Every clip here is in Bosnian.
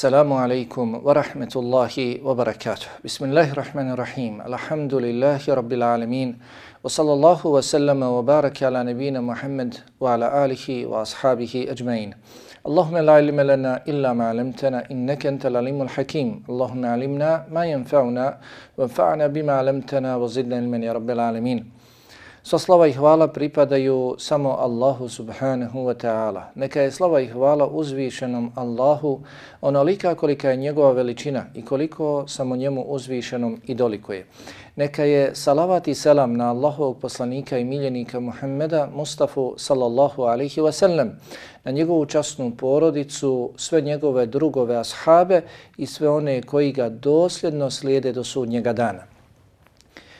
Assalamu alaikum wa rahmetullahi wa barakatuh. Bismillahirrahmanirrahim. Alhamdulillahi rabbil alamin. Wa sallallahu wa sallama wa baraka ala nabina Muhammad wa ala alihi wa ashabihi ajmain. اللهم لا علم لنا إلا ما علمتنا إنك أنت العليم الحكيم اللهم علمنا ما ينفعنا وانفعنا بما علمتنا وزدنا علما يا رب العالمين Sva slava i hvala pripadaju samo Allahu subhanahu wa ta'ala. Neka je slava i hvala uzvišenom Allahu onolika kolika je njegova veličina i koliko samo njemu uzvišenom i doliko je. Neka je salavat i selam na Allahovog poslanika i miljenika Muhammeda Mustafa sallallahu alaihi wa sallam, na njegovu časnu porodicu, sve njegove drugove ashabe i sve one koji ga dosljedno slijede do sudnjega dana.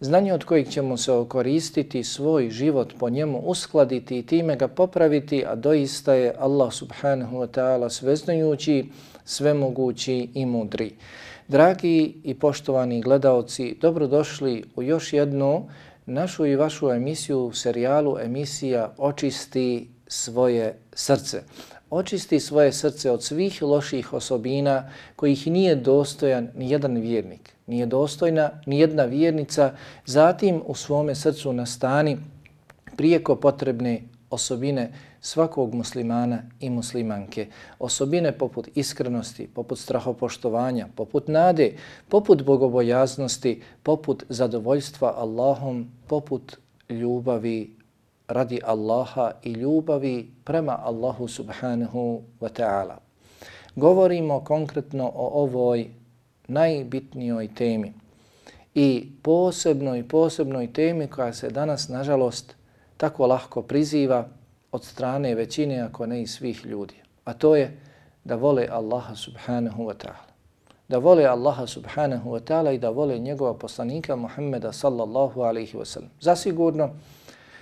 znanje od kojeg ćemo se okoristiti, svoj život po njemu uskladiti i time ga popraviti, a doista je Allah subhanahu wa ta'ala sveznajući, svemogući i mudri. Dragi i poštovani gledaoci, dobrodošli u još jednu našu i vašu emisiju u serijalu emisija Očisti svoje srce očisti svoje srce od svih loših osobina kojih nije dostojan ni jedan vjernik, nije dostojna ni jedna vjernica, zatim u svome srcu nastani prijeko potrebne osobine svakog muslimana i muslimanke. Osobine poput iskrenosti, poput strahopoštovanja, poput nade, poput bogobojaznosti, poput zadovoljstva Allahom, poput ljubavi radi Allaha i ljubavi prema Allahu subhanahu wa ta'ala. Govorimo konkretno o ovoj najbitnijoj temi i posebnoj, posebnoj temi koja se danas, nažalost, tako lahko priziva od strane većine, ako ne i svih ljudi. A to je da vole Allaha subhanahu wa ta'ala. Da vole Allaha subhanahu wa ta'ala i da vole njegova poslanika Muhammeda sallallahu alaihi wa sallam. Zasigurno,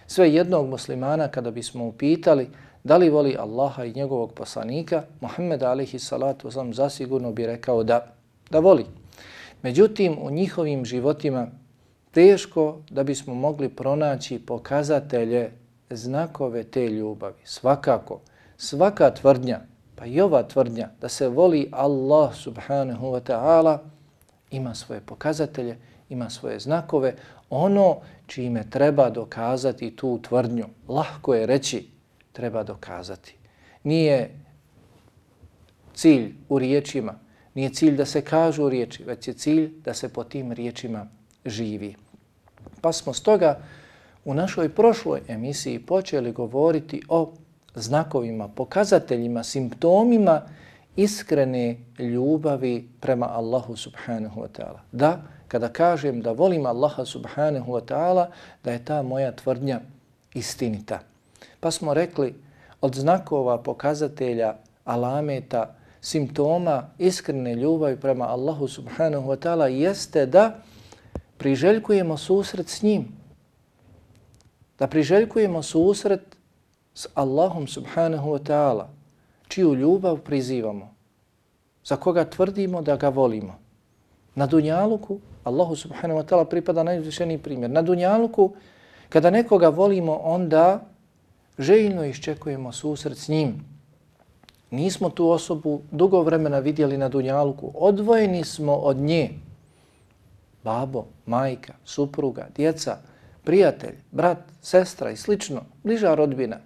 sve jednog muslimana kada bismo upitali da li voli Allaha i njegovog poslanika, Muhammed alaihi salatu wasalam zasigurno bi rekao da, da voli. Međutim, u njihovim životima teško da bismo mogli pronaći pokazatelje znakove te ljubavi. Svakako, svaka tvrdnja, pa i ova tvrdnja da se voli Allah subhanahu wa ta'ala ima svoje pokazatelje, ima svoje znakove, ono čime treba dokazati tu tvrdnju. Lahko je reći, treba dokazati. Nije cilj u riječima, nije cilj da se kažu riječi, već je cilj da se po tim riječima živi. Pa smo stoga u našoj prošloj emisiji počeli govoriti o znakovima, pokazateljima, simptomima iskrene ljubavi prema Allahu subhanahu wa ta'ala. Da, kada kažem da volim Allaha subhanahu wa ta'ala, da je ta moja tvrdnja istinita. Pa smo rekli od znakova, pokazatelja, alameta, simptoma iskrene ljubavi prema Allahu subhanahu wa ta'ala jeste da priželjkujemo susret s njim. Da priželjkujemo susret s Allahom subhanahu wa ta'ala, čiju ljubav prizivamo, za koga tvrdimo da ga volimo. Na Dunjaluku Allahu subhanahu wa ta'ala pripada najuzvišeniji primjer. Na Dunjaluku, kada nekoga volimo, onda željno iščekujemo susret s njim. Nismo tu osobu dugo vremena vidjeli na Dunjaluku. Odvojeni smo od nje. Babo, majka, supruga, djeca, prijatelj, brat, sestra i slično, bliža rodbina.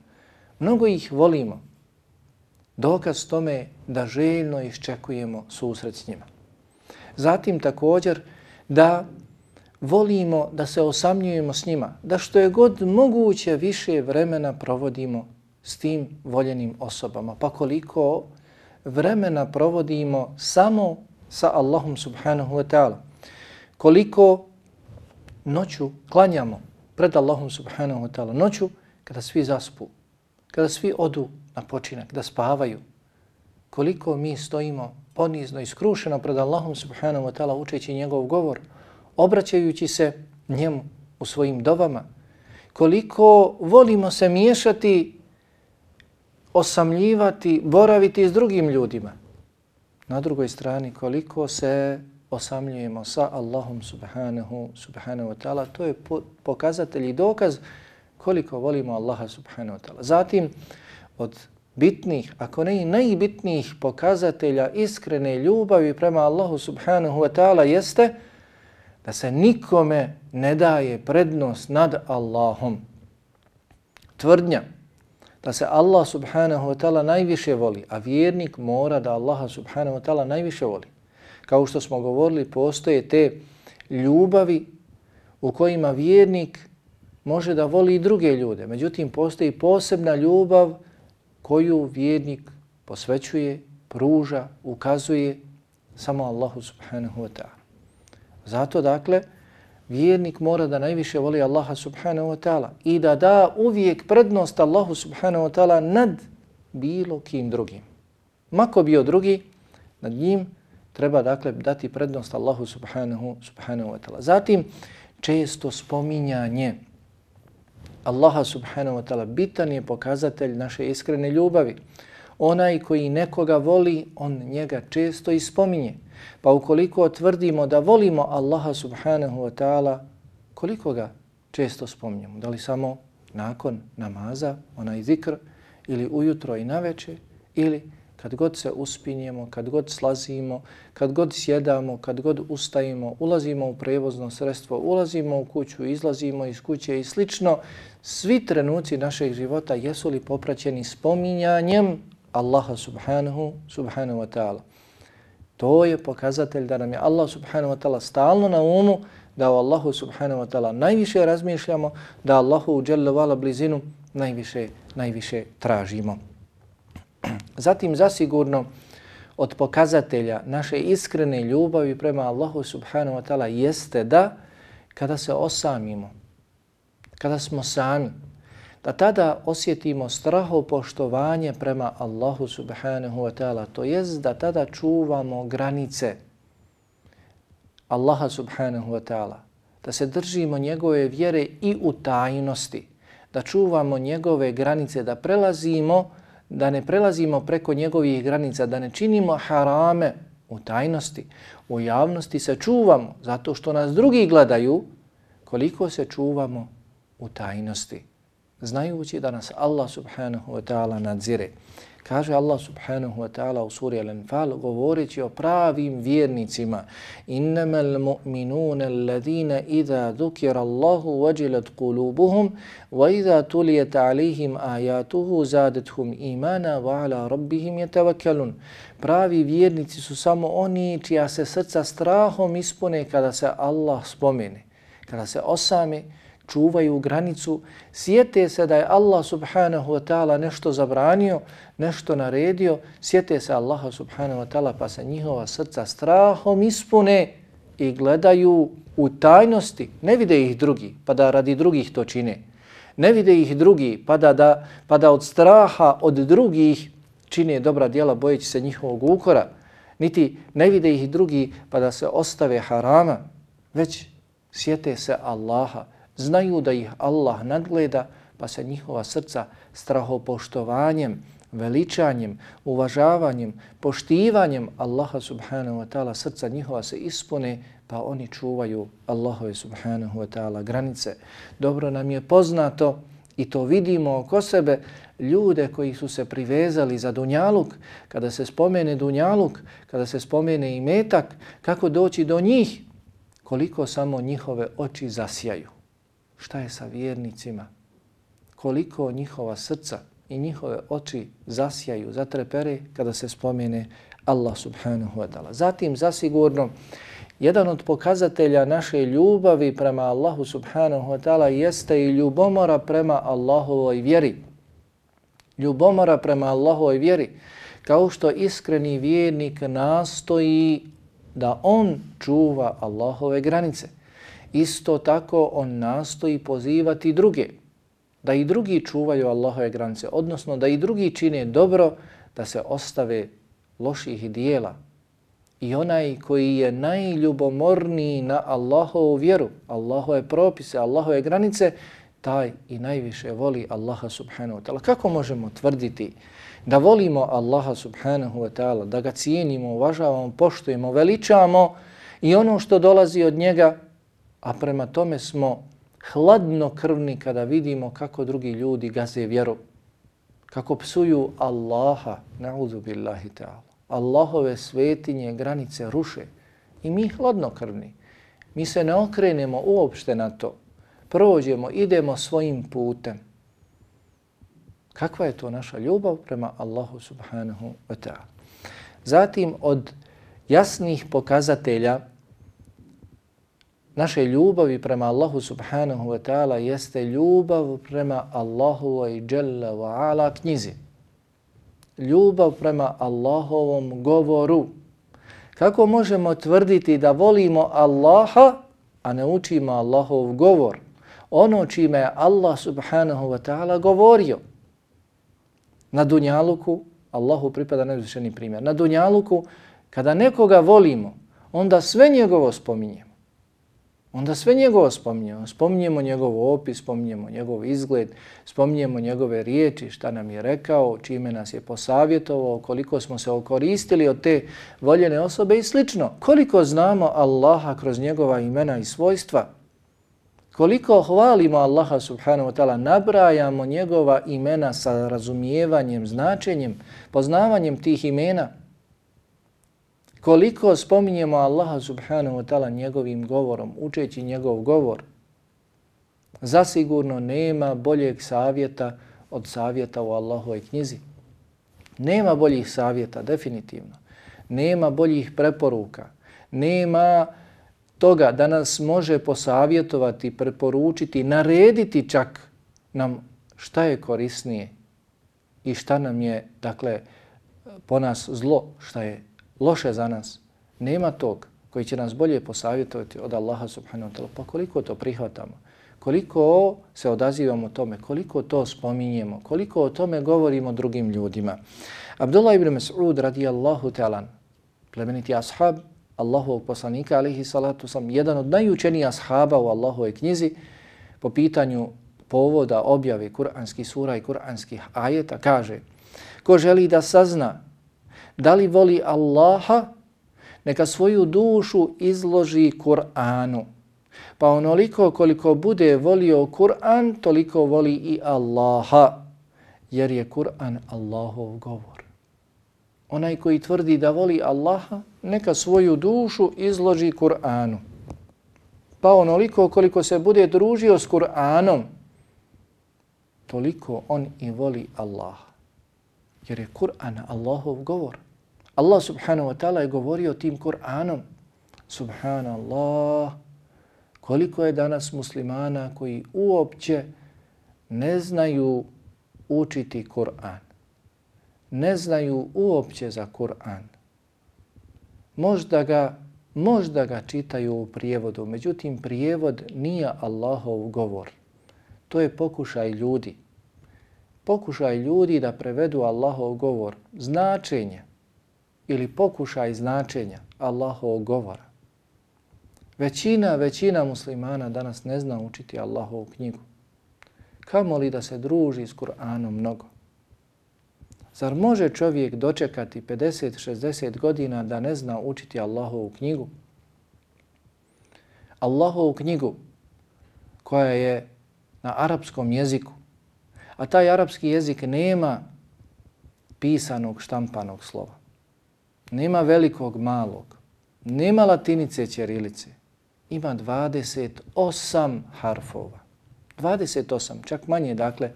Mnogo ih volimo. Dokaz tome da željno iščekujemo susret s njima. Zatim također da volimo da se osamljujemo s njima, da što je god moguće više vremena provodimo s tim voljenim osobama. Pa koliko vremena provodimo samo sa Allahom subhanahu wa ta'ala. Koliko noću klanjamo pred Allahom subhanahu wa ta'ala. Noću kada svi zaspu, kada svi odu na počinak, da spavaju. Koliko mi stojimo ponizno i skrušeno pred Allahom subhanahu wa ta'ala učeći njegov govor, obraćajući se njemu u svojim dovama, koliko volimo se miješati, osamljivati, boraviti s drugim ljudima. Na drugoj strani, koliko se osamljujemo sa Allahom subhanahu, subhanahu wa ta'ala, to je pokazatelj i dokaz koliko volimo Allaha subhanahu wa ta'ala. Zatim, od bitnih, ako ne i najbitnijih pokazatelja iskrene ljubavi prema Allahu subhanahu wa ta'ala jeste da se nikome ne daje prednost nad Allahom. Tvrdnja da se Allah subhanahu wa ta'ala najviše voli, a vjernik mora da Allaha subhanahu wa ta'ala najviše voli. Kao što smo govorili, postoje te ljubavi u kojima vjernik može da voli i druge ljude. Međutim, postoji posebna ljubav koju vjernik posvećuje, pruža, ukazuje samo Allahu subhanahu wa ta'ala. Zato, dakle, vjernik mora da najviše voli Allaha subhanahu wa ta'ala i da da uvijek prednost Allahu subhanahu wa ta'ala nad bilo kim drugim. Mako bio drugi, nad njim treba dakle dati prednost Allahu subhanahu, subhanahu wa ta'ala. Zatim, često spominjanje Allaha subhanahu wa ta'ala bitan je pokazatelj naše iskrene ljubavi. Onaj koji nekoga voli, on njega često ispominje. Pa ukoliko tvrdimo da volimo Allaha subhanahu wa ta'ala, koliko ga često spominjemo? Da li samo nakon namaza, onaj zikr, ili ujutro i naveče, ili kad god se uspinjemo, kad god slazimo, kad god sjedamo, kad god ustajimo, ulazimo u prevozno sredstvo, ulazimo u kuću, izlazimo iz kuće i slično, svi trenuci našeg života jesu li popraćeni spominjanjem Allaha subhanahu, subhanahu wa ta'ala. To je pokazatelj da nam je Allah subhanahu wa ta'ala stalno na umu, da o Allahu subhanahu wa ta'ala najviše razmišljamo, da Allahu u dželle blizinu najviše, najviše tražimo. Zatim zasigurno od pokazatelja naše iskrene ljubavi prema Allahu subhanahu wa ta'ala jeste da kada se osamimo, kada smo sami, da tada osjetimo straho poštovanje prema Allahu subhanahu wa ta'ala. To jest da tada čuvamo granice Allaha subhanahu wa ta'ala. Da se držimo njegove vjere i u tajnosti. Da čuvamo njegove granice, da prelazimo da ne prelazimo preko njegovih granica, da ne činimo harame u tajnosti, u javnosti se čuvamo zato što nas drugi gledaju koliko se čuvamo u tajnosti, znajući da nas Allah subhanahu wa ta'ala nadzire. Kaže Allah subhanahu wa ta'ala u suri Al-Anfal govoreći o pravim vjernicima Innamal mu'minuna alladhina idha dhukira Allahu wajilat qulubuhum wa idha tuliyat alayhim ayatuhu zadatuhum imana wa ala rabbihim yatawakkalun Pravi vjernici su samo oni čija se srca strahom ispune kada se Allah spomene, kada se osame čuvaju granicu, sjete se da je Allah subhanahu wa ta'ala nešto zabranio, nešto naredio, sjete se Allaha subhanahu wa ta'ala pa se njihova srca strahom ispune i gledaju u tajnosti. Ne vide ih drugi pa da radi drugih to čine. Ne vide ih drugi pa da, da, pa da od straha od drugih čine dobra djela bojeći se njihovog ukora. Niti ne vide ih drugi pa da se ostave harama, već sjete se Allaha znaju da ih Allah nadgleda, pa se njihova srca strahopoštovanjem, veličanjem, uvažavanjem, poštivanjem Allaha subhanahu wa ta'ala srca njihova se ispune, pa oni čuvaju Allahove subhanahu wa ta'ala granice. Dobro nam je poznato i to vidimo oko sebe ljude koji su se privezali za dunjaluk, kada se spomene dunjaluk, kada se spomene i metak, kako doći do njih, koliko samo njihove oči zasjaju šta je sa vjernicima, koliko njihova srca i njihove oči zasjaju, zatrepere kada se spomene Allah subhanahu wa ta'ala. Zatim, zasigurno, jedan od pokazatelja naše ljubavi prema Allahu subhanahu wa ta'ala jeste i ljubomora prema Allahovoj vjeri. Ljubomora prema Allahovoj vjeri, kao što iskreni vjernik nastoji da on čuva Allahove granice isto tako on nastoji pozivati druge, da i drugi čuvaju Allahove granice, odnosno da i drugi čine dobro, da se ostave loših dijela, i onaj koji je najljubomorniji na Allahovu vjeru, Allahove propise, Allahove granice, taj i najviše voli Allaha subhanahu wa ta'ala. Kako možemo tvrditi da volimo Allaha subhanahu wa ta'ala, da ga cijenimo, uvažavamo, poštujemo, veličamo i ono što dolazi od njega, a prema tome smo hladno krvni kada vidimo kako drugi ljudi gaze vjeru, kako psuju Allaha, na'udhu billahi ta'ala. Allahove svetinje, granice ruše i mi hladno krvni. Mi se ne okrenemo uopšte na to. Prođemo, idemo svojim putem. Kakva je to naša ljubav prema Allahu subhanahu wa ta'ala? Zatim od jasnih pokazatelja naše ljubavi prema Allahu subhanahu wa ta'ala jeste ljubav prema Allahu i jalla wa ala knjizi. Ljubav prema Allahovom govoru. Kako možemo tvrditi da volimo Allaha, a ne učimo Allahov govor? Ono čime je Allah subhanahu wa ta'ala govorio. Na Dunjaluku, Allahu pripada nezvišeni primjer, na Dunjaluku, kada nekoga volimo, onda sve njegovo spominjemo onda sve njegovo spominjemo. Spominjemo njegov opis, spominjemo njegov izgled, spominjemo njegove riječi, šta nam je rekao, čime nas je posavjetovao, koliko smo se okoristili od te voljene osobe i slično. Koliko znamo Allaha kroz njegova imena i svojstva, koliko hvalimo Allaha subhanahu wa ta'ala, nabrajamo njegova imena sa razumijevanjem, značenjem, poznavanjem tih imena, koliko spominjemo Allaha subhanahu wa ta'ala njegovim govorom, učeći njegov govor, zasigurno nema boljeg savjeta od savjeta u Allahovoj knjizi. Nema boljih savjeta, definitivno. Nema boljih preporuka. Nema toga da nas može posavjetovati, preporučiti, narediti čak nam šta je korisnije i šta nam je, dakle, po nas zlo, šta je loše za nas, nema tog koji će nas bolje posavjetovati od Allaha subhanahu wa ta'ala. Pa koliko to prihvatamo? Koliko se odazivamo tome? Koliko to spominjemo? Koliko o tome govorimo drugim ljudima? Abdullah ibn Mas'ud radijallahu ta'ala, plemeniti ashab Allahovog poslanika, alihi salatu sam, jedan od najučenijih ashaba u Allahove knjizi, po pitanju povoda objave kuranskih sura i kuranskih ajeta, kaže, ko želi da sazna da li voli Allaha, neka svoju dušu izloži Kur'anu. Pa onoliko koliko bude volio Kur'an, toliko voli i Allaha, jer je Kur'an Allahov govor. Onaj koji tvrdi da voli Allaha, neka svoju dušu izloži Kur'anu. Pa onoliko koliko se bude družio s Kur'anom, toliko on i voli Allaha. Jer je Kur'an Allahov govor. Allah subhanahu wa ta'ala je govorio tim Kur'anom. Subhanallah, koliko je danas muslimana koji uopće ne znaju učiti Kur'an. Ne znaju uopće za Kur'an. Možda ga, možda ga čitaju u prijevodu, međutim prijevod nije Allahov govor. To je pokušaj ljudi. Pokušaj ljudi da prevedu Allahov govor. Značenje ili pokušaj značenja Allahovog govora. Većina, većina muslimana danas ne zna učiti Allahovu knjigu. Kamo li da se druži s Kur'anom mnogo? Zar može čovjek dočekati 50-60 godina da ne zna učiti Allahovu knjigu? Allahovu knjigu koja je na arapskom jeziku, a taj arapski jezik nema pisanog štampanog slova. Nema velikog, malog. Nema latinice, ćerilice. Ima 28 harfova. 28, čak manje, dakle,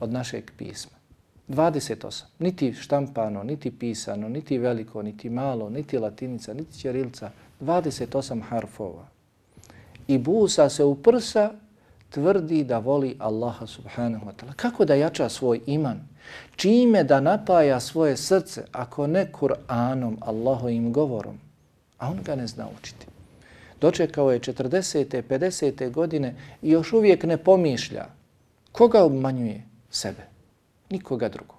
od našeg pisma. 28. Niti štampano, niti pisano, niti veliko, niti malo, niti latinica, niti ćirilica. 28 harfova. I busa se u prsa tvrdi da voli Allaha subhanahu wa ta'ala. Kako da jača svoj iman? Čime da napaja svoje srce ako ne Kur'anom, Allahovim govorom? A on ga ne zna učiti. Dočekao je 40. 50. godine i još uvijek ne pomišlja. Koga obmanjuje? Sebe. Nikoga drugog.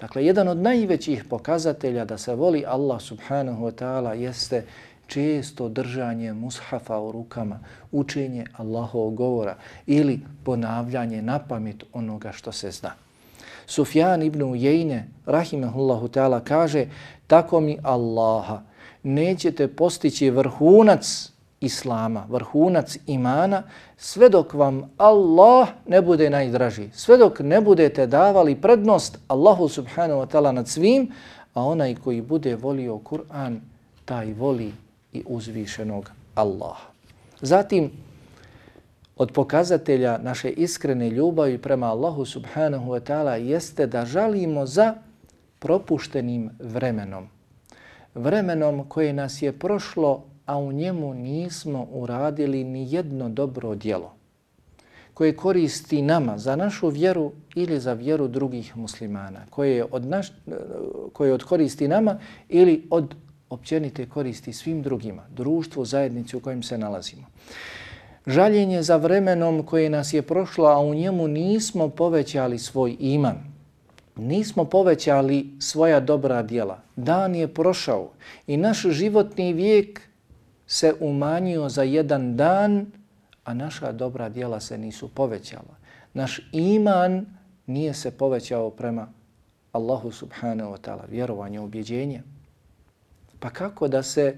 Dakle, jedan od najvećih pokazatelja da se voli Allah subhanahu wa ta'ala jeste često držanje mushafa u rukama, učenje Allahovog govora ili ponavljanje na pamet onoga što se zna. Sufjan ibn Ujejne, rahimahullahu ta'ala, kaže tako mi Allaha, nećete postići vrhunac Islama, vrhunac imana, sve dok vam Allah ne bude najdraži, sve dok ne budete davali prednost Allahu subhanahu wa ta'ala nad svim, a onaj koji bude volio Kur'an, taj voli i uzvišenog Allaha. Zatim, od pokazatelja naše iskrene ljubavi prema Allahu subhanahu wa ta'ala jeste da žalimo za propuštenim vremenom. Vremenom koje nas je prošlo, a u njemu nismo uradili ni jedno dobro djelo koje koristi nama za našu vjeru ili za vjeru drugih muslimana, koje od, naš, koje od koristi nama ili od općenite koristi svim drugima, društvu, zajednici u kojem se nalazimo. Žaljenje za vremenom koje nas je prošlo, a u njemu nismo povećali svoj iman, nismo povećali svoja dobra djela. Dan je prošao i naš životni vijek se umanjio za jedan dan, a naša dobra djela se nisu povećala. Naš iman nije se povećao prema Allahu subhanahu wa ta'ala, vjerovanje, objeđenje. Pa kako da se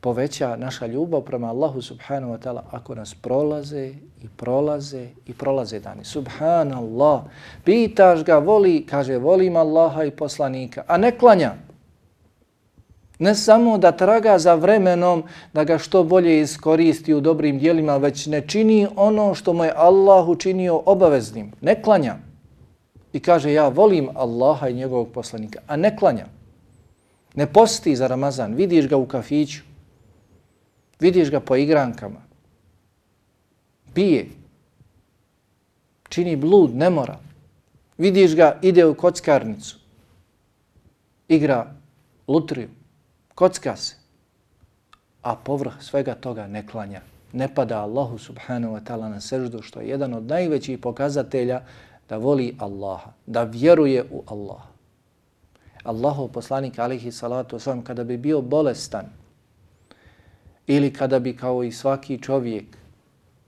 poveća naša ljubav prema Allahu subhanahu wa ta'ala ako nas prolaze i prolaze i prolaze dani. Subhanallah, pitaš ga, voli, kaže, volim Allaha i poslanika, a ne klanja. Ne samo da traga za vremenom da ga što bolje iskoristi u dobrim dijelima, već ne čini ono što mu je Allah učinio obaveznim. Ne klanja. I kaže, ja volim Allaha i njegovog poslanika, a ne klanja. Ne posti za Ramazan, vidiš ga u kafiću, vidiš ga po igrankama, pije, čini blud, ne mora. Vidiš ga, ide u kockarnicu, igra lutriju, kocka se, a povrh svega toga ne klanja. Ne pada Allahu subhanahu wa ta'ala na seždu, što je jedan od najvećih pokazatelja da voli Allaha, da vjeruje u Allaha. Allahov poslanik alihi salatu wasalam kada bi bio bolestan ili kada bi kao i svaki čovjek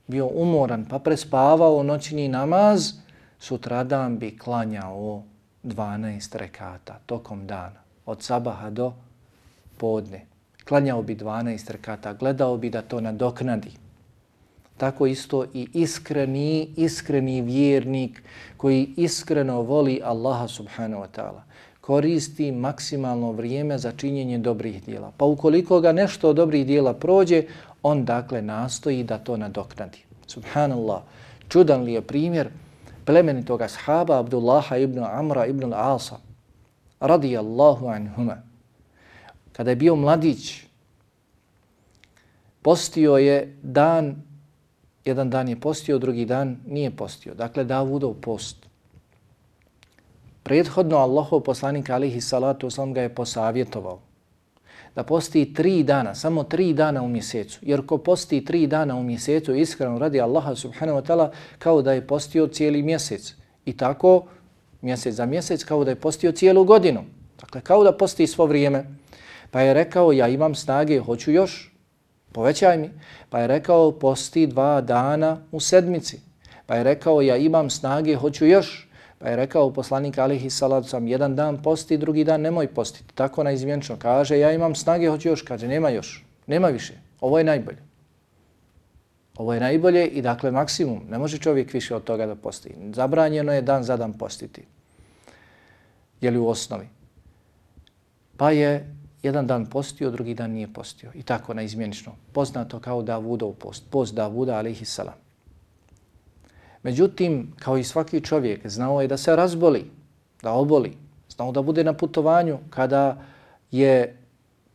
bio umoran pa prespavao noćni namaz, sutradan bi klanjao 12 rekata tokom dana, od sabaha do podne. Klanjao bi 12 rekata, gledao bi da to nadoknadi. Tako isto i iskreni, iskreni vjernik koji iskreno voli Allaha subhanahu wa ta'ala koristi maksimalno vrijeme za činjenje dobrih dijela. Pa ukoliko ga nešto od dobrih dijela prođe, on dakle nastoji da to nadoknadi. Subhanallah, čudan li je primjer plemenitog ashaba Abdullaha ibn Amra ibn al-Asa, radijallahu anhuma. Kada je bio mladić, postio je dan, jedan dan je postio, drugi dan nije postio. Dakle, Davudov post. Prethodno Allahov poslanik alihi salatu oslam ga je posavjetovao da posti tri dana, samo tri dana u mjesecu. Jer ko posti tri dana u mjesecu, iskreno radi Allaha subhanahu wa ta'ala, kao da je postio cijeli mjesec. I tako, mjesec za mjesec, kao da je postio cijelu godinu. Dakle, kao da posti svo vrijeme. Pa je rekao, ja imam snage, hoću još, povećaj mi. Pa je rekao, posti dva dana u sedmici. Pa je rekao, ja imam snage, hoću još, Pa je rekao poslanik alihi salatu sam, jedan dan posti, drugi dan nemoj postiti. Tako na izmjenčno kaže, ja imam snage, hoću još, kaže, nema još, nema više, ovo je najbolje. Ovo je najbolje i dakle maksimum, ne može čovjek više od toga da posti. Zabranjeno je dan za dan postiti. Je li u osnovi? Pa je jedan dan postio, drugi dan nije postio. I tako na izmjenično. Poznato kao Davudov post, post Davuda alihi salam. Međutim, kao i svaki čovjek, znao je da se razboli, da oboli, znao da bude na putovanju kada je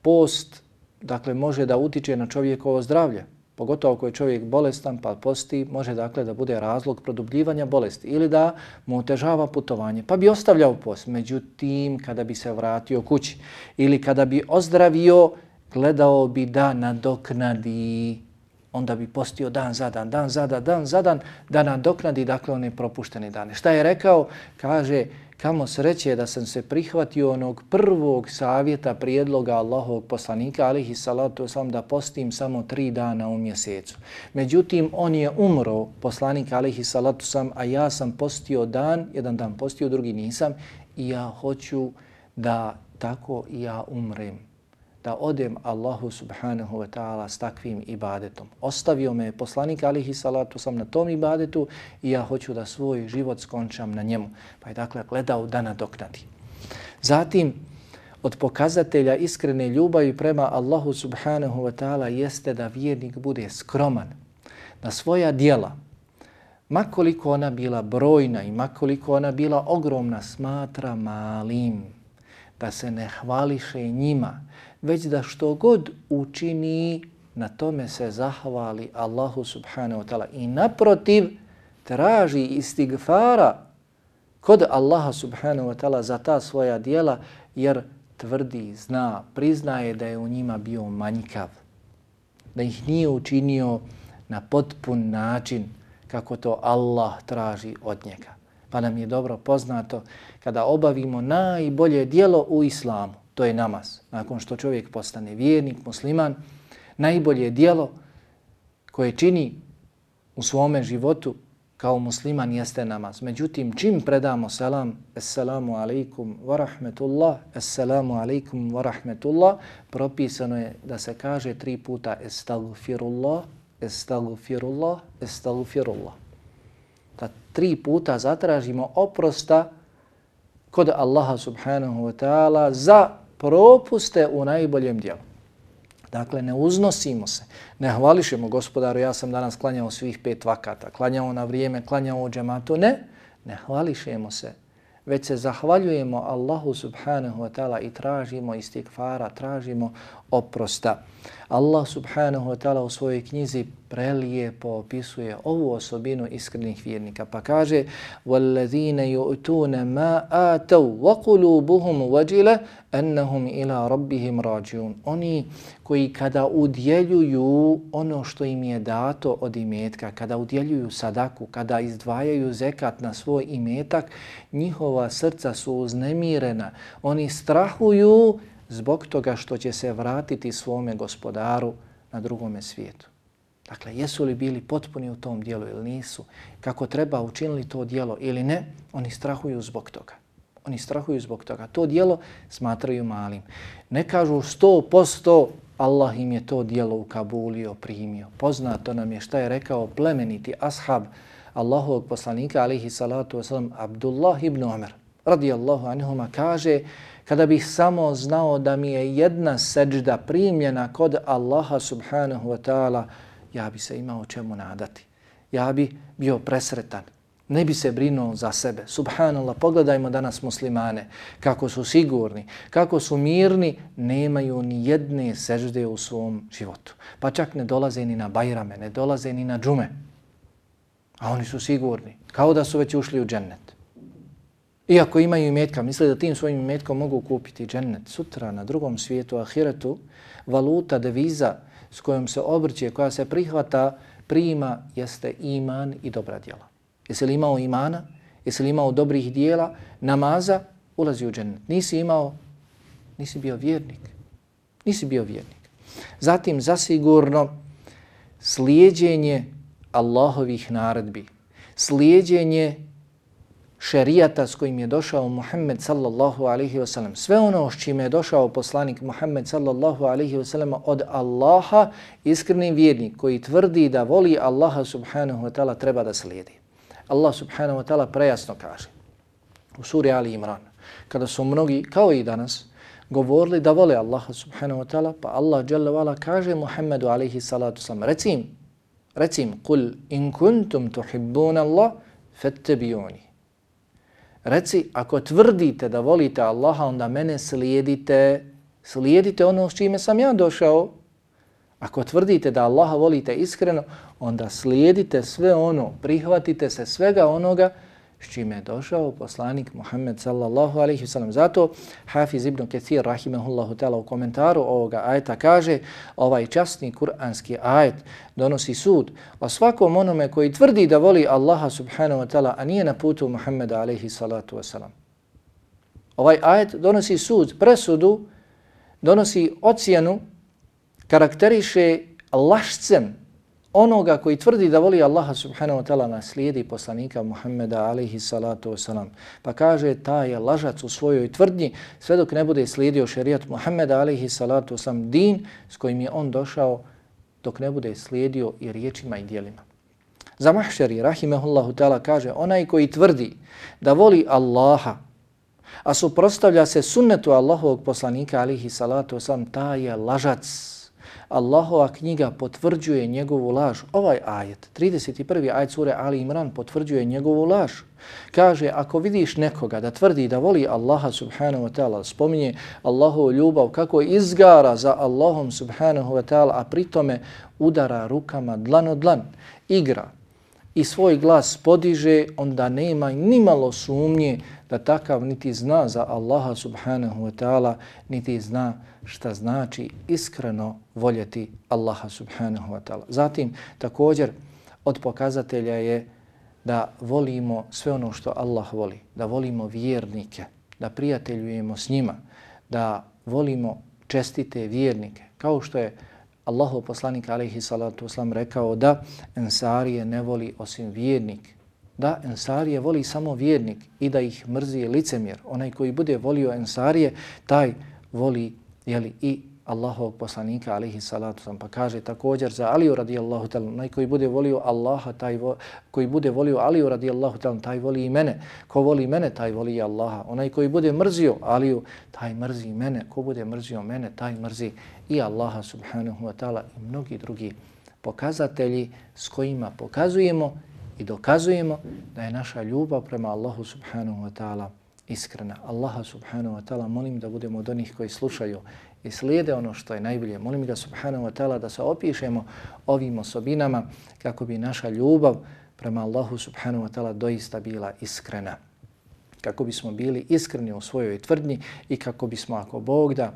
post, dakle, može da utiče na čovjekovo zdravlje. Pogotovo ako je čovjek bolestan pa posti, može dakle da bude razlog produbljivanja bolesti ili da mu otežava putovanje. Pa bi ostavljao post. Međutim, kada bi se vratio kući ili kada bi ozdravio, gledao bi da nadoknadi onda bi postio dan za dan, dan za dan, dan za dan, da nadoknadi dakle one propuštene dane. Šta je rekao? Kaže, kamo sreće da sam se prihvatio onog prvog savjeta prijedloga Allahovog poslanika, alihi salatu wasalam, da postim samo tri dana u mjesecu. Međutim, on je umro, poslanik alihi salatu sam, a ja sam postio dan, jedan dan postio, drugi nisam, i ja hoću da tako ja umrem da odem Allahu subhanahu wa ta'ala s takvim ibadetom. Ostavio me poslanik alihi salatu sam na tom ibadetu i ja hoću da svoj život skončam na njemu. Pa je dakle gledao da nadoknadi. Zatim, od pokazatelja iskrene ljubavi prema Allahu subhanahu wa ta'ala jeste da vjernik bude skroman, da svoja dijela, makoliko ona bila brojna i makoliko ona bila ogromna, smatra malim, da se ne hvališe njima, već da što god učini, na tome se zahvali Allahu subhanahu wa ta'ala. I naprotiv, traži istigfara kod Allaha subhanahu wa ta'ala za ta svoja dijela, jer tvrdi, zna, priznaje da je u njima bio manjkav, da ih nije učinio na potpun način kako to Allah traži od njega. Pa nam je dobro poznato kada obavimo najbolje dijelo u islamu, to je namaz. Nakon što čovjek postane vjernik, musliman, najbolje dijelo koje čini u svome životu kao musliman jeste namaz. Međutim, čim predamo selam, assalamu alaikum wa rahmetullah, assalamu alaikum wa rahmetullah, propisano je da se kaže tri puta estagfirullah, estagfirullah, estagfirullah. Da tri puta zatražimo oprosta kod Allaha subhanahu wa ta'ala za propuste u najboljem dijelu. Dakle, ne uznosimo se, ne hvališemo gospodaru, ja sam danas klanjao svih pet vakata, klanjao na vrijeme, klanjao u džematu, ne, ne hvališemo se, već se zahvaljujemo Allahu subhanahu wa ta'ala i tražimo istikfara, tražimo oprosta. Allah subhanahu wa ta'ala u svojoj knjizi prelijepo opisuje ovu osobinu iskrenih vjernika. Pa kaže وَالَّذِينَ يُؤْتُونَ مَا آتَوْا وَقُلُوبُهُمْ وَجِلَ أَنَّهُمْ إِلَىٰ رَبِّهِمْ رَاجِعُونَ Oni koji kada udjeljuju ono što im je dato od imetka, kada udjeljuju sadaku, kada izdvajaju zekat na svoj imetak, njihova srca su uznemirena. Oni strahuju zbog toga što će se vratiti svome gospodaru na drugome svijetu. Dakle, jesu li bili potpuni u tom dijelu ili nisu, kako treba učinili to dijelo ili ne, oni strahuju zbog toga. Oni strahuju zbog toga. To dijelo smatraju malim. Ne kažu sto posto Allah im je to dijelo ukabulio, primio. Poznato nam je šta je rekao plemeniti ashab Allahovog poslanika, alihi salatu wasalam, Abdullah ibn Umar, radijallahu anhuma, kaže kada bih samo znao da mi je jedna seđda primljena kod Allaha subhanahu wa ta'ala, ja bi se imao čemu nadati. Ja bi bio presretan. Ne bi se brinuo za sebe. Subhanallah, pogledajmo danas muslimane, kako su sigurni, kako su mirni, nemaju ni jedne sežde u svom životu. Pa čak ne dolaze ni na bajrame, ne dolaze ni na džume. A oni su sigurni, kao da su već ušli u džennet. Iako imaju imetka, misle da tim svojim imetkom mogu kupiti džennet. Sutra na drugom svijetu, ahiretu, valuta, deviza, s kojom se obrće, koja se prihvata, prima, jeste iman i dobra djela. Jesi li imao imana, jesi li imao dobrih dijela, namaza, ulazi u džennet. Nisi imao, nisi bio vjernik. Nisi bio vjernik. Zatim, zasigurno, slijedjenje Allahovih naredbi, slijedjenje šerijata s kojim je došao Muhammed sallallahu alaihi wa sallam, sve ono s čime je došao poslanik Muhammed sallallahu alaihi wa sallam od Allaha, iskreni vjernik koji tvrdi da voli Allaha subhanahu wa ta'ala treba da slijedi. Allah subhanahu wa ta'ala prejasno kaže u suri Ali Imran, kada su mnogi, kao i danas, govorili da vole Allaha subhanahu wa ta'ala, pa Allah jalla wala kaže Muhammedu alaihi salatu sallam, recim, recim, kul in kuntum tuhibbuna Allah, fattabi'uni. Reci, ako tvrdite da volite Allaha, onda mene slijedite, slijedite ono s čime sam ja došao. Ako tvrdite da Allaha volite iskreno, onda slijedite sve ono, prihvatite se svega onoga s čime je došao poslanik Muhammed sallallahu alaihi wasallam. Zato Hafiz ibn Kathir rahimahullahu ta'ala u komentaru ovoga ajeta kaže ovaj časni kuranski ajet donosi sud o svakom onome koji tvrdi da voli Allaha subhanahu wa ta'ala, a nije na putu Muhammeda alaihi salatu wasalam. Ovaj ajet donosi sud, presudu, donosi ocjenu, karakteriše lašcem onoga koji tvrdi da voli Allaha subhanahu wa ta'ala naslijedi poslanika Muhammeda alaihi salatu wasalam. Pa kaže ta je lažac u svojoj tvrdnji sve dok ne bude slijedio šerijat Muhammeda alaihi salatu wasalam din s kojim je on došao dok ne bude slijedio i riječima i dijelima. Za mahšeri, rahimehullahu ta'ala, kaže onaj koji tvrdi da voli Allaha, a suprostavlja se sunnetu Allahovog poslanika alihi salatu wasalam, ta je lažac. Allahova knjiga potvrđuje njegovu laž. Ovaj ajet, 31. ajet sure Ali Imran, potvrđuje njegovu laž. Kaže, ako vidiš nekoga da tvrdi da voli Allaha subhanahu wa ta'ala, spominje Allahovu ljubav, kako izgara za Allahom subhanahu wa ta'ala, a pritome udara rukama dlan od dlan, igra i svoj glas podiže, onda nema ni malo sumnje da takav niti zna za Allaha subhanahu wa ta'ala, niti zna šta znači iskreno voljeti Allaha subhanahu wa ta'ala. Zatim, također, od pokazatelja je da volimo sve ono što Allah voli, da volimo vjernike, da prijateljujemo s njima, da volimo čestite vjernike, kao što je Allahov poslanik alaihi salatu uslam rekao da ensarije ne voli osim vjernik, da ensarije voli samo vjernik i da ih mrzi licemjer. Onaj koji bude volio ensarije, taj voli jeli, i Allahovog poslanika alihi salatu sam. Pa kaže također za Aliju radijallahu ta'ala onaj koji bude volio Allaha taj vo, koji bude volio Aliju radijallahu ta'ala taj voli i mene. Ko voli mene taj voli i Allaha. Onaj koji bude mrzio Aliju taj mrzi i mene. Ko bude mrzio mene taj mrzi i Allaha subhanahu wa ta'ala i mnogi drugi pokazatelji s kojima pokazujemo i dokazujemo da je naša ljubav prema Allahu subhanahu wa ta'ala iskrena. Allaha subhanahu wa ta'ala molim da budemo od onih koji slušaju i slijede ono što je najbolje. Molim ga subhanahu wa ta'ala da se opišemo ovim osobinama kako bi naša ljubav prema Allahu subhanahu wa ta'ala doista bila iskrena. Kako bismo bili iskreni u svojoj tvrdnji i kako bismo, ako Bog da,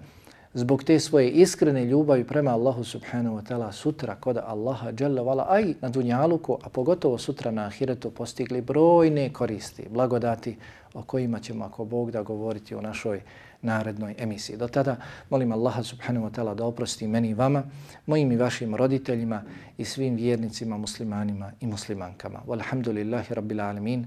zbog te svoje iskrene ljubavi prema Allahu subhanahu wa ta'ala sutra kod Allaha jalla vala, aj na dunjaluku, a pogotovo sutra na ahiretu postigli brojne koristi, blagodati o kojima ćemo ako Bog da govoriti u našoj narednoj emisiji. Do tada molim Allaha subhanahu wa ta'ala da oprosti meni i vama, mojim i vašim roditeljima i svim vjernicima, muslimanima i muslimankama. Walhamdulillahi rabbil alamin.